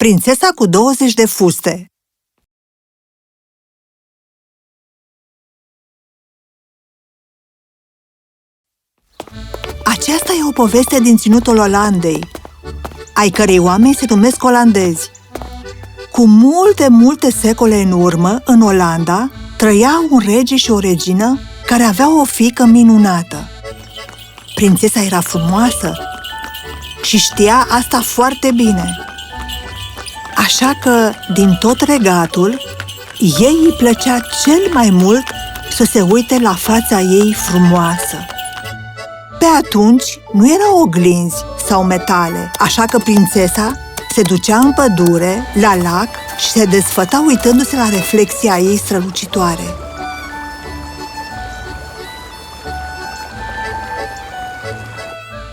Prințesa cu 20 de fuste Aceasta e o poveste din ținutul Olandei, ai cărei oameni se numesc olandezi. Cu multe, multe secole în urmă, în Olanda, trăia un rege și o regină care aveau o fică minunată. Prințesa era frumoasă și știa asta foarte bine. Așa că, din tot regatul, ei îi plăcea cel mai mult să se uite la fața ei frumoasă. Pe atunci nu erau oglinzi sau metale, așa că prințesa se ducea în pădure, la lac și se desfăta uitându-se la reflexia ei strălucitoare.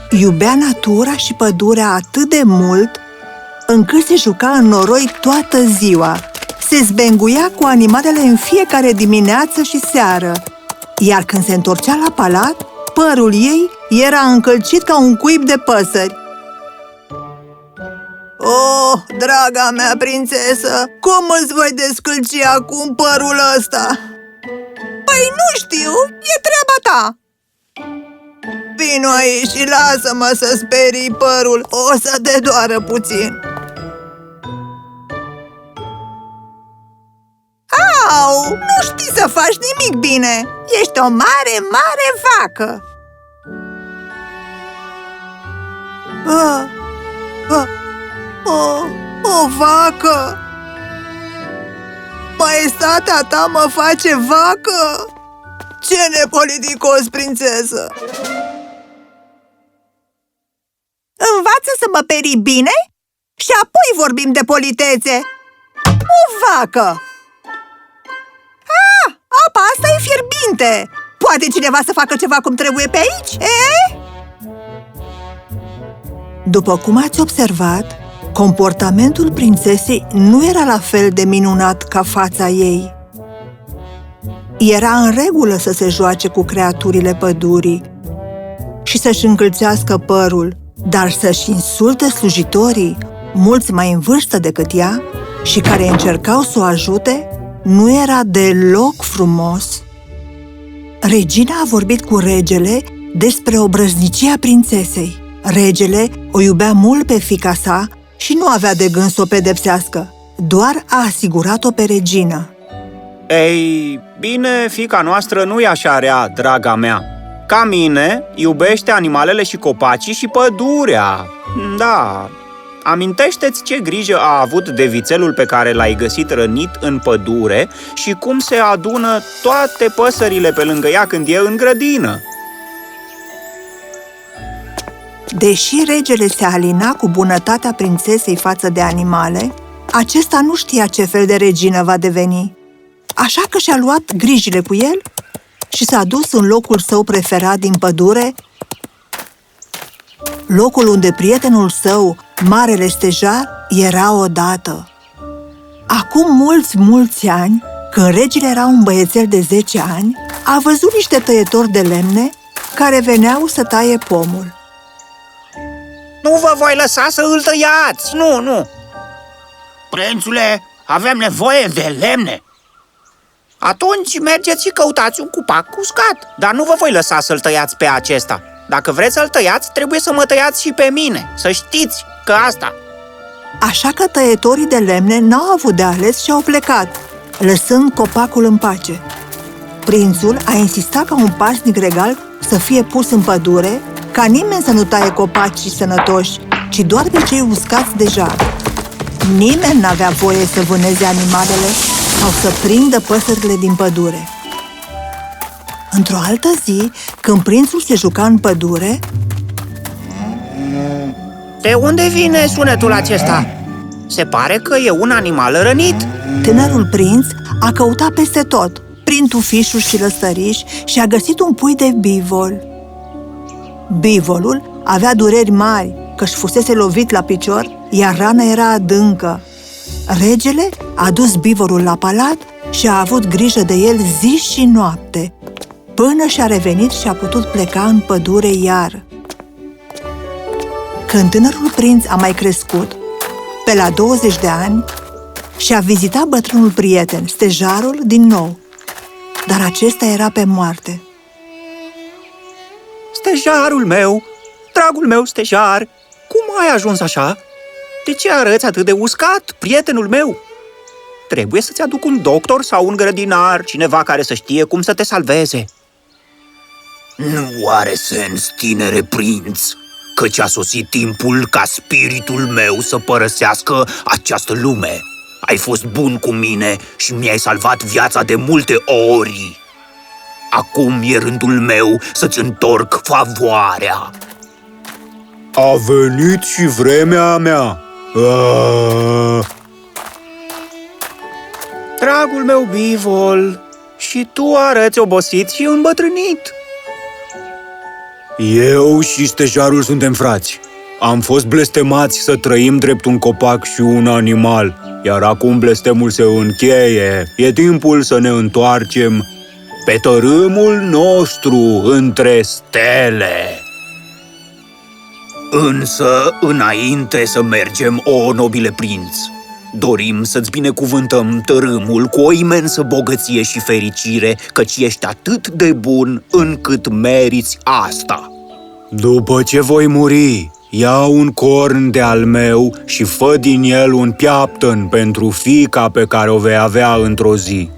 Iubea natura și pădurea atât de mult încât se juca în noroi toată ziua. Se zbenguia cu animalele în fiecare dimineață și seară, iar când se întorcea la palat, părul ei era încălcit ca un cuib de păsări. Oh, draga mea prințesă, cum îți voi descălci acum părul ăsta? Păi nu știu, e treaba ta! Vino aici și lasă-mă să sperii părul, o să te doară puțin nu știi să faci nimic bine! Ești o mare, mare vacă! Ah, ah, oh, o vacă! Maestatea ta mă face vacă? Ce nepoliticos, prințesă! Învață să mă peri bine și apoi vorbim de politețe! O vacă! Ah, apa asta e fierbinte! Poate cineva să facă ceva cum trebuie pe aici, e? După cum ați observat, comportamentul prințesei nu era la fel de minunat ca fața ei. Era în regulă să se joace cu creaturile pădurii și să-și încălțească părul, dar să-și insulte slujitorii, mulți mai în vârstă decât ea, și care încercau să o ajute, nu era deloc frumos. Regina a vorbit cu regele despre obrăznicia prințesei. Regele o iubea mult pe fica sa și nu avea de gând să o pedepsească, doar a asigurat-o pe regină. Ei, bine, fica noastră nu e așa rea, draga mea. Ca mine, iubește animalele și copacii și pădurea. Da, amintește-ți ce grijă a avut de vițelul pe care l-ai găsit rănit în pădure și cum se adună toate păsările pe lângă ea când e în grădină. Deși regele se alina cu bunătatea prințesei față de animale, acesta nu știa ce fel de regină va deveni. Așa că și-a luat grijile cu el și s-a dus în locul său preferat din pădure, locul unde prietenul său, Marele Stejar, era odată. Acum mulți, mulți ani, când regele era un băiețel de 10 ani, a văzut niște tăietori de lemne care veneau să taie pomul. Nu vă voi lăsa să îl tăiați! Nu, nu! Prințule, avem nevoie de lemne! Atunci mergeți și căutați un cupac uscat, dar nu vă voi lăsa să-l tăiați pe acesta. Dacă vreți să-l tăiați, trebuie să mă tăiați și pe mine, să știți că asta... Așa că tăietorii de lemne n-au avut de ales și au plecat, lăsând copacul în pace. Prințul a insistat ca un pasnic regal să fie pus în pădure ca nimeni să nu taie copacii sănătoși, ci doar pe cei uscați deja. Nimeni n-avea voie să vâneze animalele sau să prindă păsările din pădure. Într-o altă zi, când prințul se juca în pădure... De unde vine sunetul acesta? Se pare că e un animal rănit Tânărul prinț a căutat peste tot, prin tufișuri și lăstăriși și a găsit un pui de bivol. Bivolul avea dureri mari, că-și fusese lovit la picior, iar rana era adâncă. Regele a dus bivorul la palat și a avut grijă de el zi și noapte, până și-a revenit și a putut pleca în pădure iar. Când tânărul prinț a mai crescut, pe la 20 de ani, și a vizitat bătrânul prieten, stejarul, din nou. Dar acesta era pe moarte. Stejarul meu, dragul meu stejar, cum ai ajuns așa? De ce arăți atât de uscat, prietenul meu? Trebuie să-ți aduc un doctor sau un grădinar, cineva care să știe cum să te salveze. Nu are sens, tinere prinț, căci a sosit timpul ca spiritul meu să părăsească această lume. Ai fost bun cu mine și mi-ai salvat viața de multe ori. Acum e rândul meu să-ți întorc favoarea. A venit și vremea mea. A... Dragul meu Bivol, și tu arăți obosit și îmbătrânit. Eu și stejarul suntem frați. Am fost blestemați să trăim drept un copac și un animal, iar acum blestemul se încheie. E timpul să ne întoarcem pe tărâmul nostru între stele. Însă, înainte să mergem, o nobile prinț, dorim să-ți binecuvântăm tărâmul cu o imensă bogăție și fericire, căci ești atât de bun încât meriți asta. După ce voi muri, ia un corn de al meu și fă din el un piaptăn pentru fica pe care o vei avea într-o zi.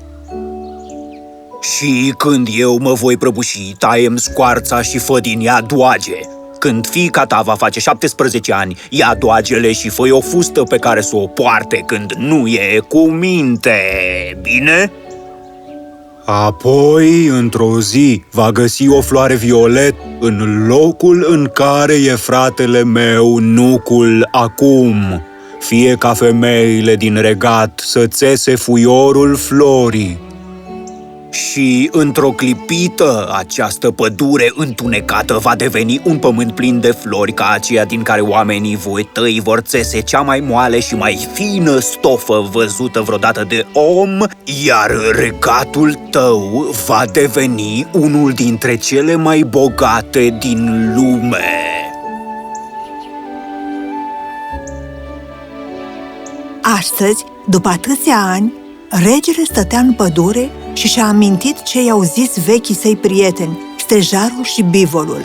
Și când eu mă voi prăbuși, taiem scoarța și fă din ea doage. Când fica ta va face 17 ani, ia doagele și fă o fustă pe care să o poarte când nu e cu minte, bine? Apoi, într-o zi, va găsi o floare violet în locul în care e fratele meu, nucul, acum. Fie ca femeile din regat să țese fuiorul florii. Și într-o clipită, această pădure întunecată va deveni un pământ plin de flori ca aceea din care oamenii voi tăi vor țese cea mai moale și mai fină stofă văzută vreodată de om, iar regatul tău va deveni unul dintre cele mai bogate din lume. Astăzi, după atâția ani, regele stătea în pădure și și-a amintit ce i-au zis vechii săi prieteni, stejarul și bivolul.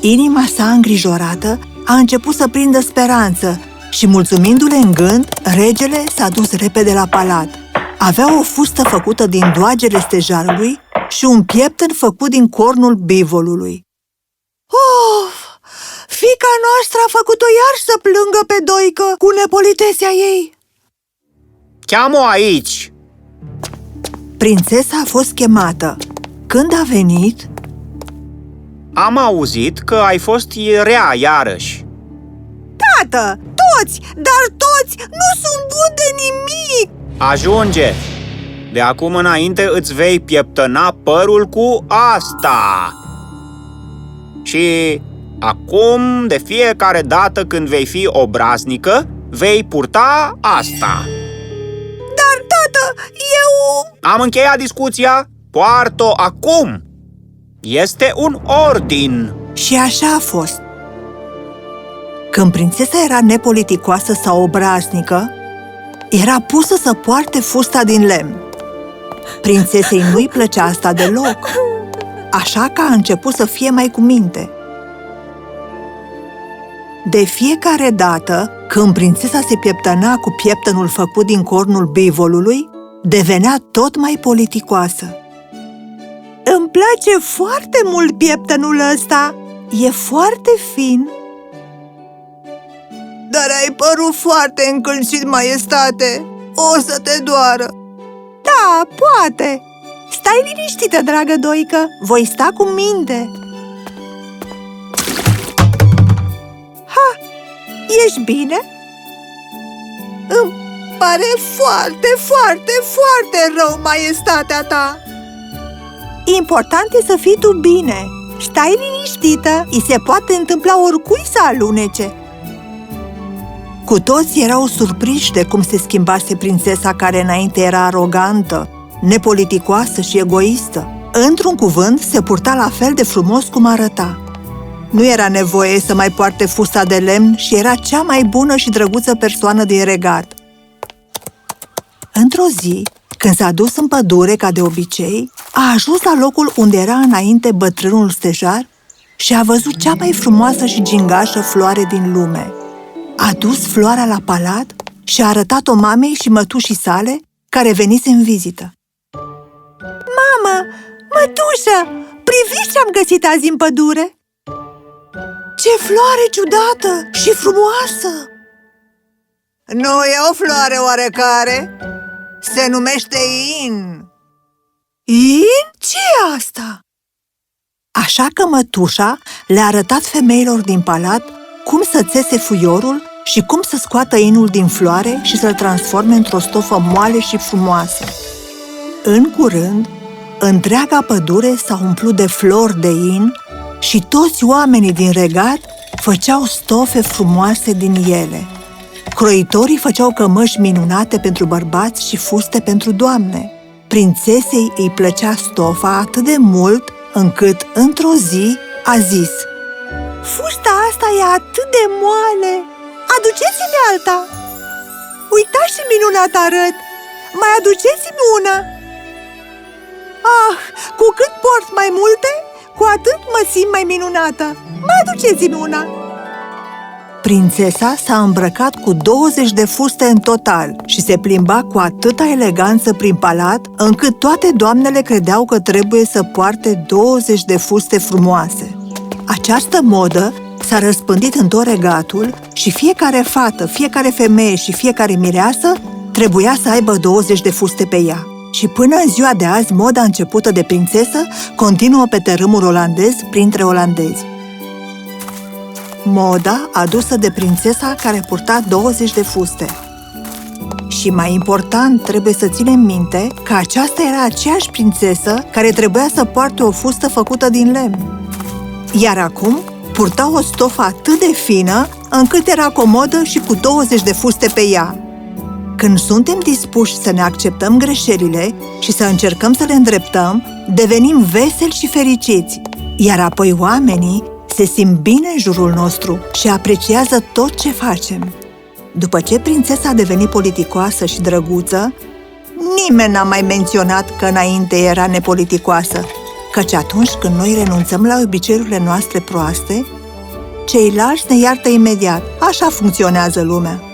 Inima sa îngrijorată a început să prindă speranță și, mulțumindu-le în gând, regele s-a dus repede la palat. Avea o fustă făcută din doagele stejarului și un pieptăn făcut din cornul bivolului. Of! Fica noastră a făcut-o iar să plângă pe doică cu nepolitețea ei! Cheamă aici! Prințesa a fost chemată. Când a venit, Am auzit că ai fost rea iarăși. Tată, toți, dar toți nu sunt buni de nimic! Ajunge! De acum înainte îți vei pieptăna părul cu asta. Și acum, de fiecare dată când vei fi obraznică, vei purta asta. Dar, tată, eu... Am încheiat discuția, poartă-o acum! Este un ordin! Și așa a fost. Când prințesa era nepoliticoasă sau obraznică, era pusă să poarte fusta din lemn. Prințesei nu-i plăcea asta deloc, așa că a început să fie mai cu minte. De fiecare dată, când prințesa se pieptăna cu pieptănul făcut din cornul bivolului, devenea tot mai politicoasă. Îmi place foarte mult pieptănul ăsta! E foarte fin! Dar ai părul foarte încălcit, maestate! O să te doară! Da, poate! Stai liniștită, dragă Doică! Voi sta cu minte! Ha! Ești bine? Îmi pare foarte, foarte, foarte rău, maestatea ta! Important e să fii tu bine! Stai liniștită, îi se poate întâmpla oricui să alunece! Cu toți erau surprinși de cum se schimbase prințesa care înainte era arogantă, nepoliticoasă și egoistă. Într-un cuvânt, se purta la fel de frumos cum arăta. Nu era nevoie să mai poarte fusta de lemn și era cea mai bună și drăguță persoană din regat. Într-o zi, când s-a dus în pădure, ca de obicei, a ajuns la locul unde era înainte bătrânul stejar și a văzut cea mai frumoasă și gingașă floare din lume. A dus floarea la palat și a arătat-o mamei și mătușii sale, care venise în vizită. Mamă, mătușă, priviți ce am găsit azi în pădure! Ce floare ciudată și frumoasă! Nu e o floare oarecare? Se numește in. In? ce e asta? Așa că mătușa le-a arătat femeilor din palat cum să țese fuiorul și cum să scoată inul din floare și să-l transforme într-o stofă moale și frumoasă. În curând, întreaga pădure s-a umplut de flori de in și toți oamenii din regat făceau stofe frumoase din ele. Croitorii făceau cămăși minunate pentru bărbați și fuste pentru doamne. Prințesei îi plăcea stofa atât de mult încât, într-o zi, a zis Fusta asta e atât de moale! Aduceți-mi alta! Uitați ce minunat arăt! Mai aduceți-mi una! Ah, cu cât port mai multe, cu atât mă simt mai minunată! Mai aduceți-mi una! Prințesa s-a îmbrăcat cu 20 de fuste în total și se plimba cu atâta eleganță prin palat, încât toate doamnele credeau că trebuie să poarte 20 de fuste frumoase. Această modă s-a răspândit în tot regatul și fiecare fată, fiecare femeie și fiecare mireasă trebuia să aibă 20 de fuste pe ea. Și până în ziua de azi, moda începută de prințesă continuă pe tărâmul olandez printre olandezi. Moda adusă de prințesa care purta 20 de fuste. Și mai important, trebuie să ținem minte că aceasta era aceeași prințesă care trebuia să poarte o fustă făcută din lemn. Iar acum purta o stofă atât de fină încât era comodă și cu 20 de fuste pe ea. Când suntem dispuși să ne acceptăm greșelile și să încercăm să le îndreptăm, devenim veseli și fericiți, iar apoi oamenii se simt bine în jurul nostru și apreciază tot ce facem. După ce prințesa a devenit politicoasă și drăguță, nimeni n-a mai menționat că înainte era nepoliticoasă, căci atunci când noi renunțăm la obiceiurile noastre proaste, ceilalți ne iartă imediat. Așa funcționează lumea.